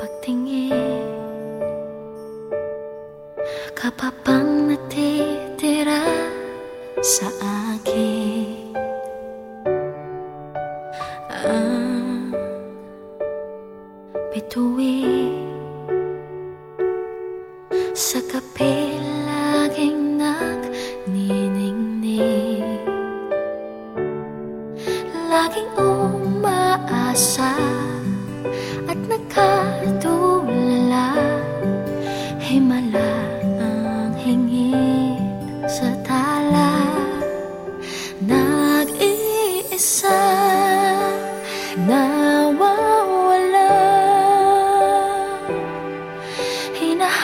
pagtingin Ka pa bang natitira sa ah, sa kapit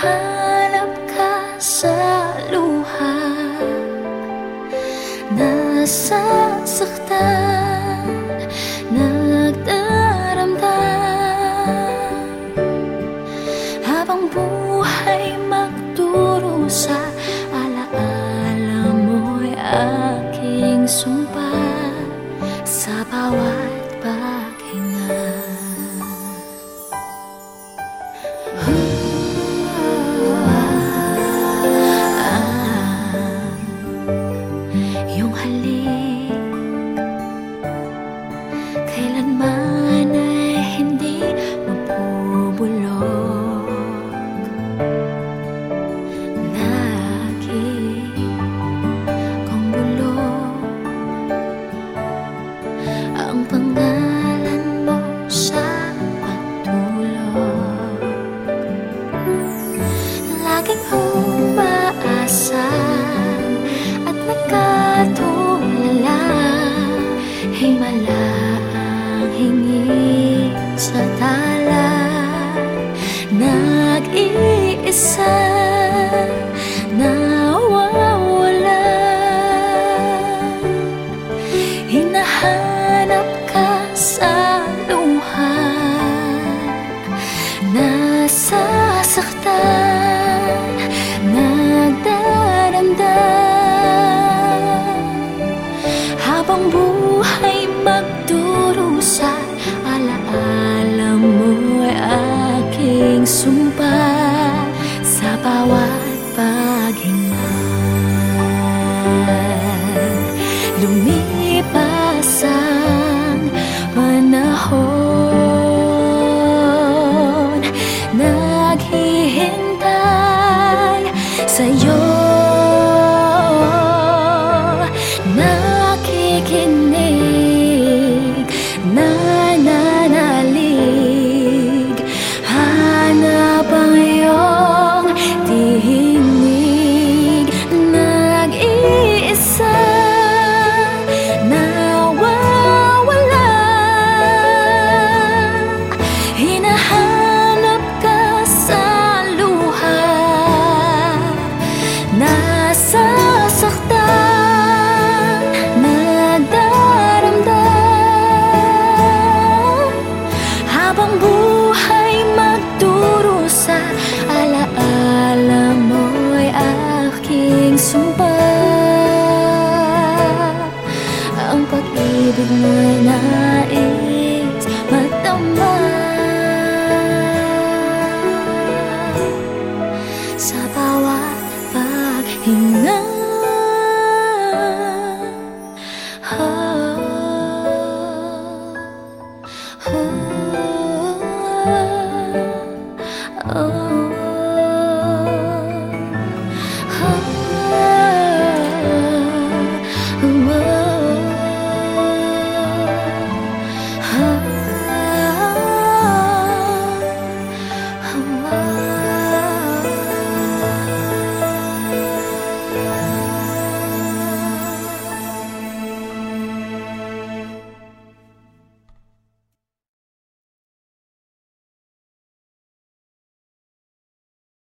Naghahanap ka sa luha Nasasaktan Nagdaramdam. Habang buhay magturo sa alaala mo'y aking sumpa nasasaktan Nagdaramdam Habang buhay magdurusa Alaala mo ay aking sumpa Sa bawat paghinga. Ibig na nais matama Sa bawat paghinang